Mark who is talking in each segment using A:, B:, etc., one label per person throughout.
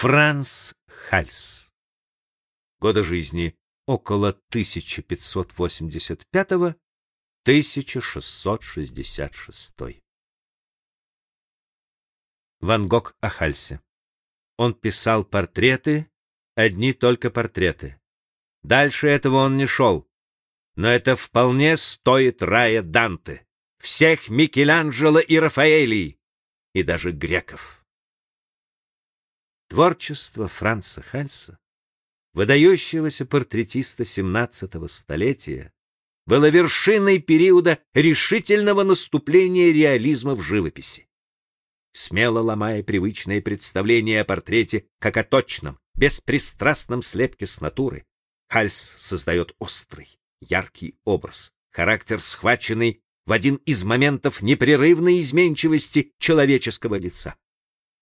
A: Франц Хальс. Годы жизни около 1585-1666. Ван Гог о Хальсе. Он писал портреты, одни только портреты. Дальше этого он не шел. Но это вполне стоит рая Данте, всех Микеланджело и Рафаэлей, и даже греков. Творчество Франца Хальса, выдающегося портретиста XVII столетия, было вершиной периода решительного наступления реализма в живописи. Смело ломая привычные представления о портрете как о точном, беспристрастном слепке с натуры, Хальс создает острый, яркий образ, характер схваченный в один из моментов непрерывной изменчивости человеческого лица.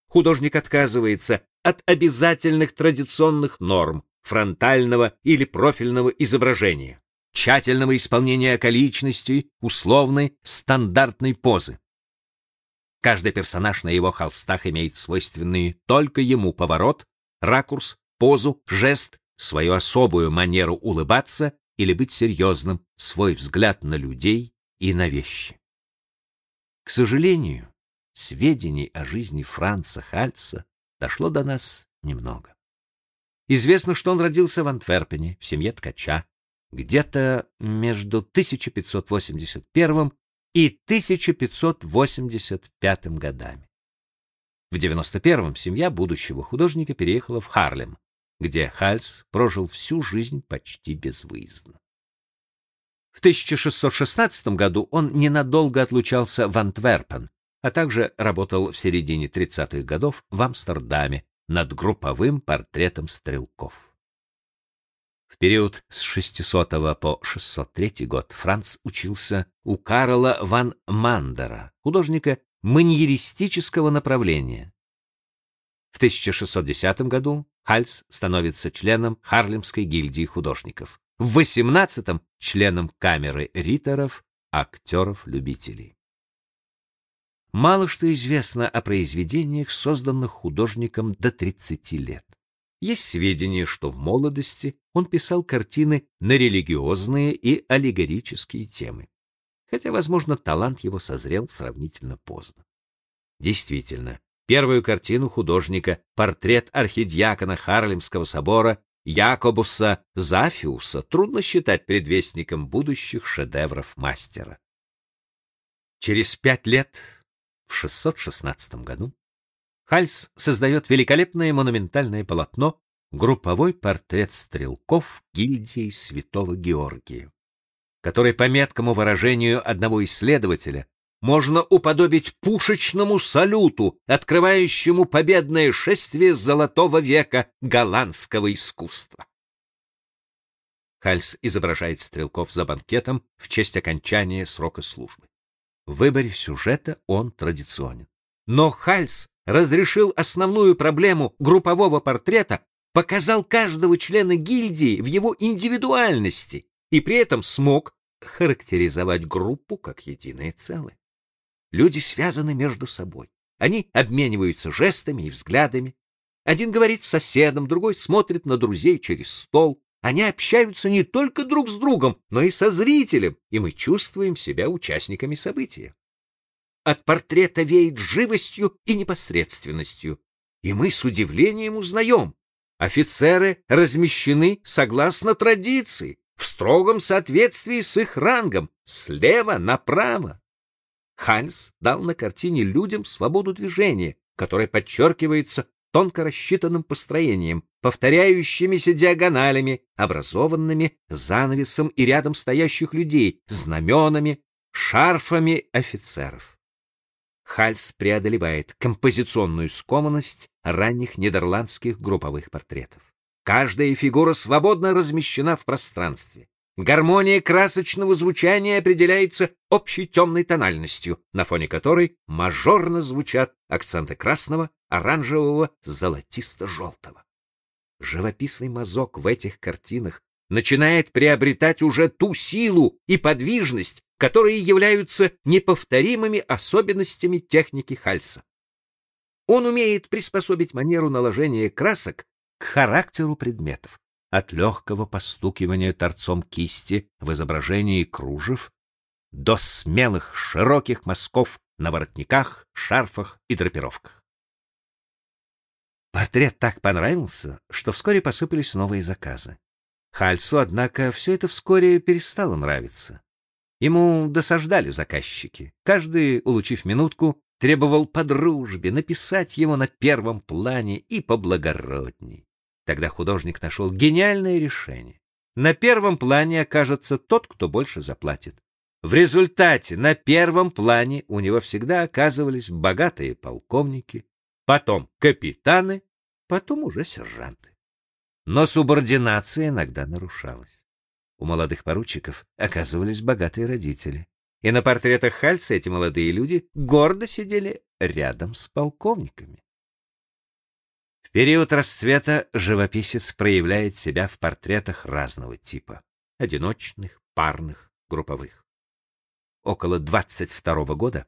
A: Художник отказывается от обязательных традиционных норм фронтального или профильного изображения, тщательного исполнения околичностей, условной, стандартной позы. Каждый персонаж на его холстах имеет свойственный только ему поворот, ракурс, позу, жест, свою особую манеру улыбаться или быть серьезным, свой взгляд на людей и на вещи. К сожалению, сведений о жизни Франца Хальца дошло до нас немного. Известно, что он родился в Антверпене, в семье ткача, где-то между 1581 и 1585 годами. В 91-м семья будущего художника переехала в Харлем, где Хальс прожил всю жизнь почти безвыездно. В 1616 году он ненадолго отлучался в Антверпен, а также работал в середине 30-х годов в Амстердаме над групповым портретом стрелков. В период с 600 по 603 год Франц учился у Карла ван Мандера, художника маньеристического направления. В 1610 году Хальс становится членом Харлемской гильдии художников. В 18 членом камеры риторов, актеров-любителей. Мало что известно о произведениях, созданных художником до 30 лет. Есть сведения, что в молодости он писал картины на религиозные и аллегорические темы. Хотя, возможно, талант его созрел сравнительно поздно. Действительно, первую картину художника, портрет архидиакона Харлемского собора Якобуса Зафиуса, трудно считать предвестником будущих шедевров мастера. Через пять лет в 616 году Хальс создает великолепное монументальное полотно групповой портрет стрелков гильдии Святого Георгия, который по меткому выражению одного исследователя можно уподобить пушечному салюту, открывающему победное шествие золотого века голландского искусства. Хальс изображает стрелков за банкетом в честь окончания срока службы. В выборе сюжета он традиционен. Но Хальс разрешил основную проблему группового портрета, показал каждого члена гильдии в его индивидуальности и при этом смог характеризовать группу как единое целое. Люди связаны между собой. Они обмениваются жестами и взглядами. Один говорит с соседом, другой смотрит на друзей через стол, они общаются не только друг с другом, но и со зрителем, и мы чувствуем себя участниками события. От портрета веет живостью и непосредственностью, и мы с удивлением узнаем, офицеры размещены согласно традиции, в строгом соответствии с их рангом, слева направо. Хальс дал на картине людям свободу движения, которая подчеркивается тонко рассчитанным построением, повторяющимися диагоналями, образованными занавесом и рядом стоящих людей, знаменами, шарфами офицеров. Хальс преодолевает композиционную скованность ранних нидерландских групповых портретов. Каждая фигура свободно размещена в пространстве. Гармония красочного звучания определяется общей темной тональностью, на фоне которой мажорно звучат акценты красного, оранжевого, золотисто-желтого. Живописный мазок в этих картинах начинает приобретать уже ту силу и подвижность, которые являются неповторимыми особенностями техники Хальса. Он умеет приспособить манеру наложения красок к характеру предметов, от легкого постукивания торцом кисти в изображении кружев до смелых широких мазков на воротниках, шарфах и драпировках. Портрет так понравился, что вскоре посыпались новые заказы. Хальсу, однако, все это вскоре перестало нравиться. Ему досаждали заказчики. Каждый, улучив минутку, требовал по дружбе написать его на первом плане и поблагородней. Тогда художник нашел гениальное решение. На первом плане окажется тот, кто больше заплатит. В результате на первом плане у него всегда оказывались богатые полковники, потом капитаны, потом уже сержанты. Но субординация иногда нарушалась. У молодых поручиков оказывались богатые родители. И на портретах Хальца эти молодые люди гордо сидели рядом с полковниками. В период расцвета живописец проявляет себя в портретах разного типа: одиночных, парных, групповых. Около 22 года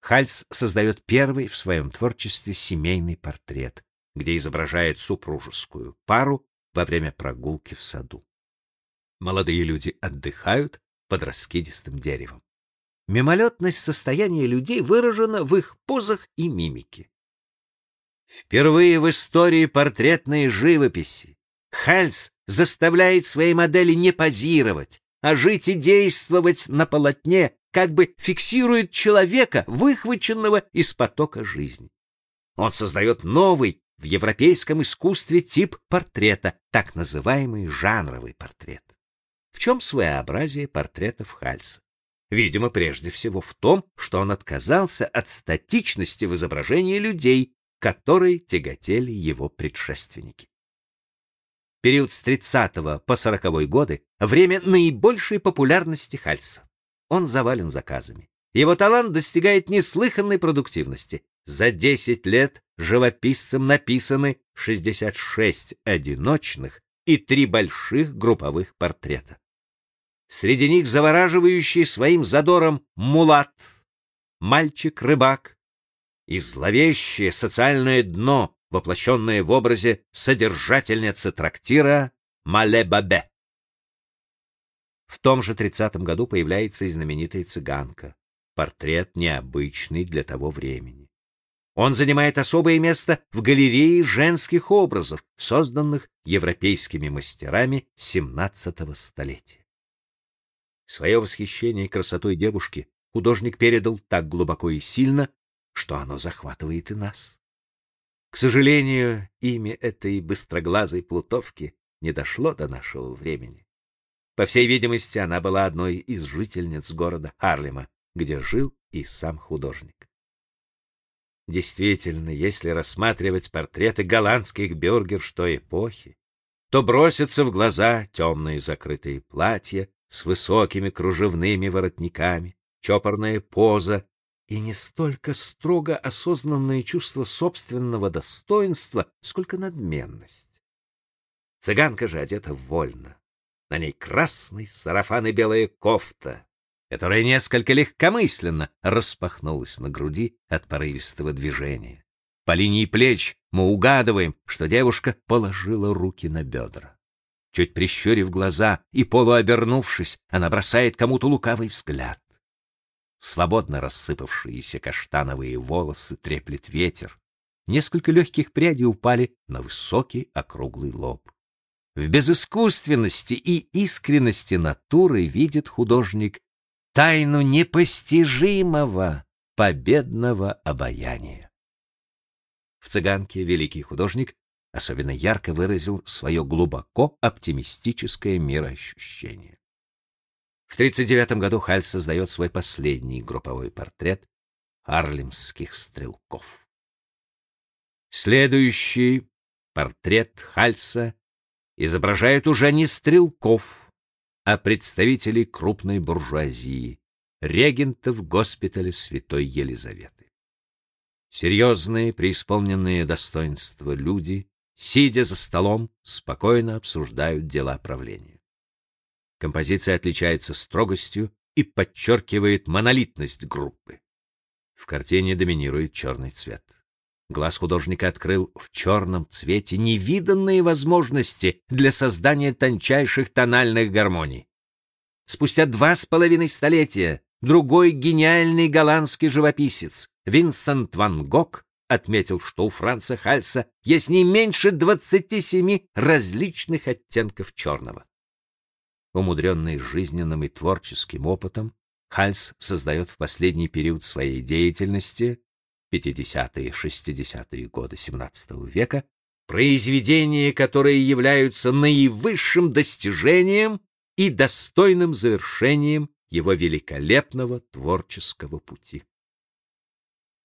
A: Хальц создает первый в своем творчестве семейный портрет, где изображает супружескую пару во время прогулки в саду. Молодые люди отдыхают под раскидистым деревом. Мимолетность состояния людей выражена в их позах и мимике. Впервые в истории портретной живописи Хальс заставляет свои модели не позировать, а жить и действовать на полотне, как бы фиксирует человека, выхваченного из потока жизни. Он создает новый в европейском искусстве тип портрета, так называемый жанровый портрет. В чем своеобразие портретов Хальса? Видимо, прежде всего в том, что он отказался от статичности в изображении людей, которой тяготели его предшественники. Период с 30 по 40 годы — время наибольшей популярности Хальса. Он завален заказами. Его талант достигает неслыханной продуктивности. За 10 лет живописцем написаны 66 одиночных и три больших групповых портрета. Среди них завораживающий своим задором мулат, мальчик-рыбак и зловещее социальное дно, воплощенное в образе содержательницы трактира Мале-Бабе. В том же тридцатом году появляется и знаменитая цыганка, портрет необычный для того времени. Он занимает особое место в галерее женских образов, созданных европейскими мастерами XVII столетия. Свое восхищение красотой девушки художник передал так глубоко и сильно, что оно захватывает и нас. К сожалению, имя этой быстроглазой плутовки не дошло до нашего времени. По всей видимости, она была одной из жительниц города Харлема, где жил и сам художник. Действительно, если рассматривать портреты голландских бюргерш той эпохи, то бросятся в глаза темные закрытые платья с высокими кружевными воротниками, чопорная поза и не столько строго осознанное чувство собственного достоинства, сколько надменность. Цыганка же одета вольно. На ней красный сарафан и белая кофта, которая несколько легкомысленно распахнулась на груди от порывистого движения. По линии плеч мы угадываем, что девушка положила руки на бедра. Чуть прищурив глаза и полуобернувшись, она бросает кому-то лукавый взгляд. Свободно рассыпавшиеся каштановые волосы треплет ветер. Несколько легких прядей упали на высокий округлый лоб. В безыскусственности и искренности натуры видит художник тайну непостижимого победного обаяния. В «Цыганке» великий художник особенно ярко выразил свое глубоко оптимистическое мироощущение. В 1939 году Халь создает свой последний групповой портрет Арлемских стрелков. Следующий портрет Хальса изображает уже не стрелков, а представителей крупной буржуазии, регентов госпиталя Святой Елизаветы. Серьезные, преисполненные достоинства люди, сидя за столом, спокойно обсуждают дела правления. Композиция отличается строгостью и подчеркивает монолитность группы. В картине доминирует черный цвет. Глаз художника открыл в черном цвете невиданные возможности для создания тончайших тональных гармоний. Спустя два с половиной столетия другой гениальный голландский живописец Винсент ван Гог отметил, что у Франца Хальса есть не меньше 27 различных оттенков черного. Умудренный жизненным и творческим опытом, Хальс создает в последний период своей деятельности 50-е и 60-е годы XVII века, произведения, которые являются наивысшим достижением и достойным завершением его великолепного творческого пути.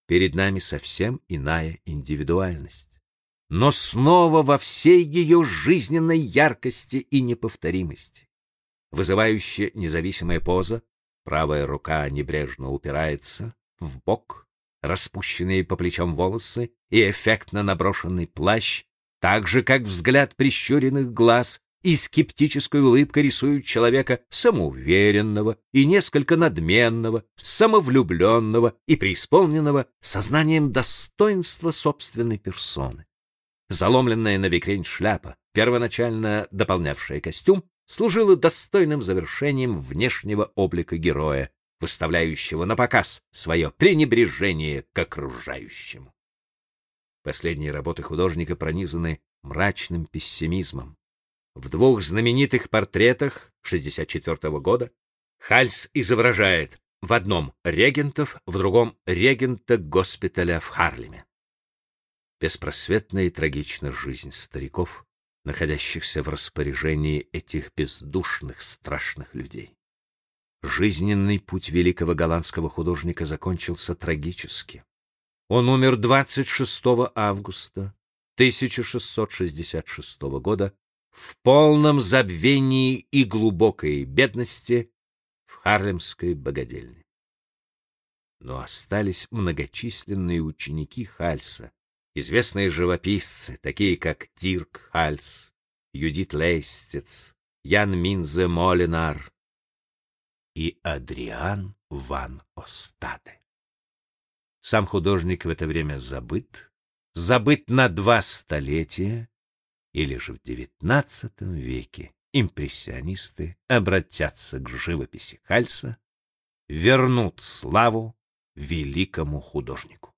A: Перед нами совсем иная индивидуальность, но снова во всей ее жизненной яркости и неповторимости. Вызывающая независимая поза, правая рука небрежно упирается в бок, распущенные по плечам волосы и эффектно наброшенный плащ, так же как взгляд прищуренных глаз и скептической улыбкой рисуют человека самоуверенного и несколько надменного, самовлюбленного и преисполненного сознанием достоинства собственной персоны. Заломленная на бекрень шляпа, первоначально дополнявшая костюм, служила достойным завершением внешнего облика героя, выставляющего на показ свое пренебрежение к окружающему. Последние работы художника пронизаны мрачным пессимизмом. В двух знаменитых портретах 64 -го года Хальс изображает в одном регентов, в другом регента госпиталя в Харлеме. Беспросветная и трагична жизнь стариков, находящихся в распоряжении этих бездушных страшных людей. Жизненный путь великого голландского художника закончился трагически. Он умер 26 августа 1666 года в полном забвении и глубокой бедности в Харлемской богадельне. Но остались многочисленные ученики Хальса, известные живописцы, такие как Дирк Хальс, Юдит Лейстец, Ян Минзе Молинар, и Адриан ван Остаде. Сам художник в это время забыт, забыт на два столетия, или же в XIX веке импрессионисты обратятся к живописи Хальса, вернут славу великому художнику.